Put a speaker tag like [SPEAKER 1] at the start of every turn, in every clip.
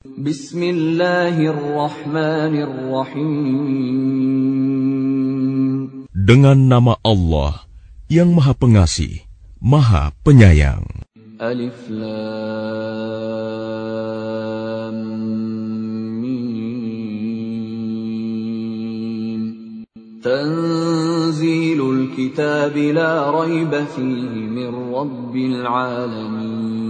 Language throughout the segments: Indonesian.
[SPEAKER 1] Bismillahirrahmanirrahim.
[SPEAKER 2] Dengan nama Allah yang Maha Pengasih, Maha Penyayang.
[SPEAKER 1] Alif Lam Mim. Tanzilul kitab la rayba fihi min rabbil alamin.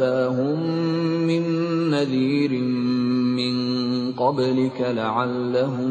[SPEAKER 1] ما أتاهم من نذير من قبلك لعلهم